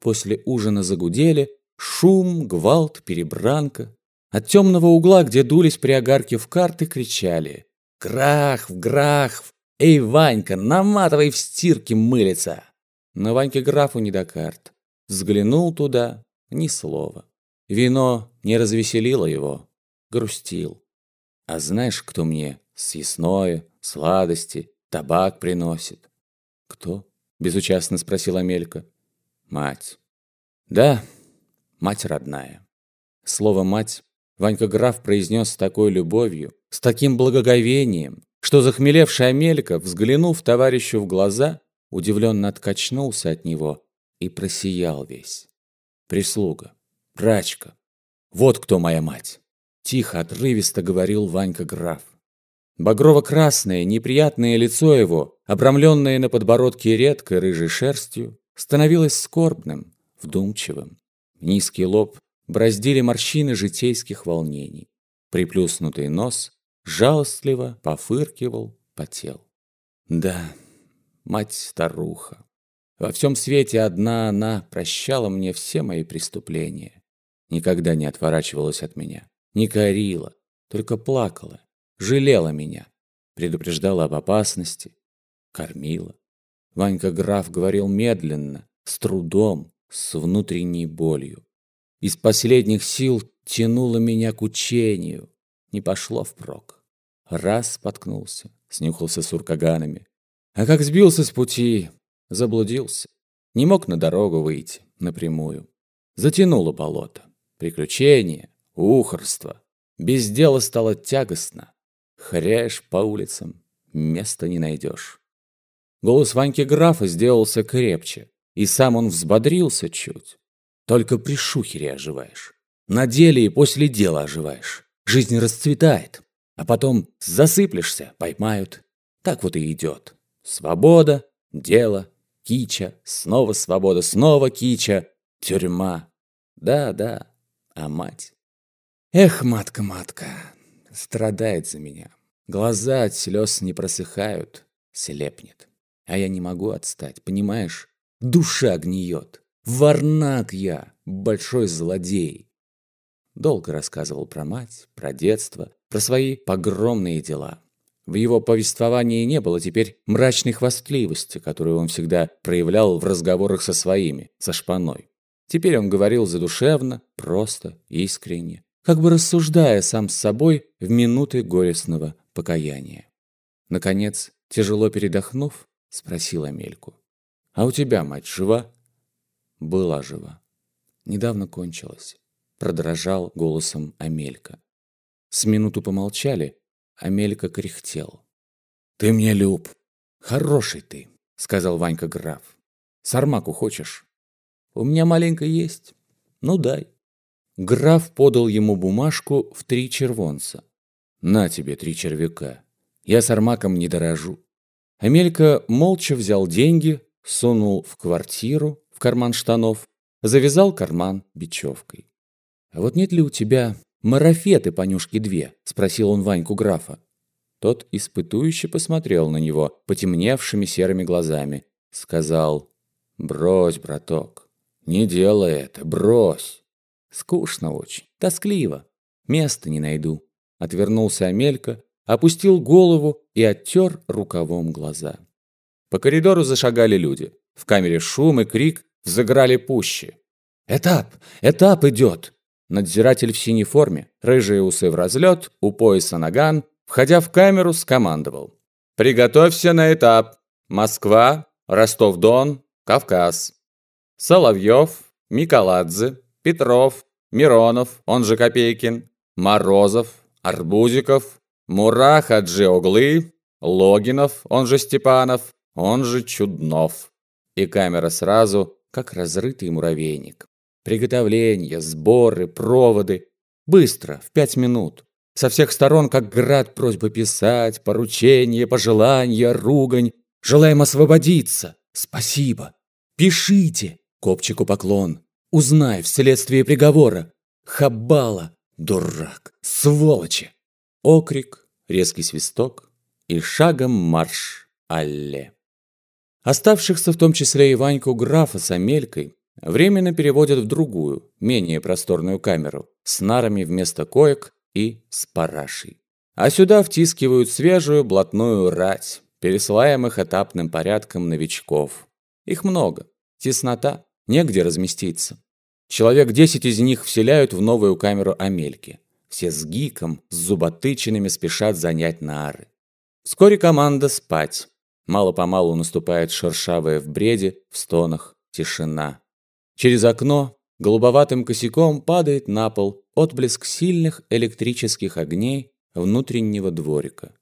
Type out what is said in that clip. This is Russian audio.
После ужина загудели, шум, гвалт, перебранка. От темного угла, где дулись при огарке в карты, кричали «Грахв, Грахв! Эй, Ванька, наматывай в стирке мылиться!» Но Ваньке графу не до карт. Взглянул туда, ни слова. Вино не развеселило его, грустил. А знаешь, кто мне съестное, сладости, табак приносит? Кто? Безучастно спросила Амелька. Мать. Да, мать родная. Слово «мать» Ванька граф произнес с такой любовью, с таким благоговением, что захмелевшая Амелька, взглянув товарищу в глаза, удивленно откачнулся от него и просиял весь. Прислуга, прачка, вот кто моя мать. Тихо, отрывисто говорил Ванька граф. Багрово-красное, неприятное лицо его, обрамленное на подбородке редкой рыжей шерстью, становилось скорбным, вдумчивым. Низкий лоб браздили морщины житейских волнений. Приплюснутый нос жалостливо пофыркивал, потел. Да, мать-старуха. Во всем свете одна она прощала мне все мои преступления. Никогда не отворачивалась от меня, не корила, только плакала, жалела меня, предупреждала об опасности, кормила. Ванька граф говорил медленно, с трудом, с внутренней болью. Из последних сил тянуло меня к учению. Не пошло впрок. Раз споткнулся, снюхался с уркаганами. А как сбился с пути, заблудился. Не мог на дорогу выйти напрямую. Затянуло болото. Приключения, ухорство. Без дела стало тягостно. Хряешь по улицам, места не найдешь. Голос Ваньки графа сделался крепче, и сам он взбодрился чуть. Только при шухере оживаешь. На деле и после дела оживаешь. Жизнь расцветает, а потом засыплешься, поймают. Так вот и идет. Свобода, дело, кича, снова свобода, снова кича, тюрьма. Да, да, а мать? Эх, матка-матка, страдает за меня. Глаза от слез не просыхают, слепнет. А я не могу отстать, понимаешь? Душа гниет. Варнак я, большой злодей. Долго рассказывал про мать, про детство, про свои погромные дела. В его повествовании не было теперь мрачной хвастливости, которую он всегда проявлял в разговорах со своими, со шпаной. Теперь он говорил задушевно, просто, искренне, как бы рассуждая сам с собой в минуты горестного покаяния. Наконец, тяжело передохнув, спросил Амельку. «А у тебя мать жива?» «Была жива. Недавно кончилась», — продрожал голосом Амелька. С минуту помолчали, Амелька кряхтел. «Ты мне люб. Хороший ты», — сказал Ванька граф. «Сармаку хочешь?» У меня маленько есть. Ну, дай». Граф подал ему бумажку в три червонца. «На тебе три червяка. Я с армаком не дорожу». Амелька молча взял деньги, сунул в квартиру, в карман штанов, завязал карман бечевкой. «А вот нет ли у тебя марафеты, понюшки две?» – спросил он Ваньку графа. Тот испытующе посмотрел на него потемневшими серыми глазами. Сказал, «Брось, браток, «Не делай это, брось!» «Скучно очень, тоскливо. Места не найду». Отвернулся Амелька, опустил голову и оттер рукавом глаза. По коридору зашагали люди. В камере шум и крик взыграли пуще. «Этап! Этап идет!» Надзиратель в синей форме, рыжие усы в разлет, у пояса наган, входя в камеру, скомандовал. «Приготовься на этап! Москва, Ростов-Дон, Кавказ!» Соловьев, Миколадзе, Петров, Миронов, он же Копейкин, Морозов, Арбузиков, Мура Хаджи Оглы, Логинов, он же Степанов, он же Чуднов. И камера сразу, как разрытый муравейник. Приготовления, сборы, проводы. Быстро, в пять минут. Со всех сторон, как град, просьба писать, поручения, пожелания, ругань. Желаем освободиться. Спасибо. Пишите. Копчику поклон. Узнай вследствие приговора. Хабала, дурак, сволочи. Окрик, резкий свисток и шагом марш алле. Оставшихся, в том числе и Ваньку графа с Амелькой, Временно переводят в другую, менее просторную камеру, с нарами вместо коек и с парашей. А сюда втискивают свежую блатную рать, пересылаемых этапным порядком новичков. Их много. Теснота, негде разместиться. Человек 10 из них вселяют в новую камеру Амельки. Все с гиком, с зуботычинами спешат занять нары. Вскоре команда спать. Мало-помалу наступает шершавая в бреде, в стонах, тишина. Через окно голубоватым косяком падает на пол отблеск сильных электрических огней внутреннего дворика.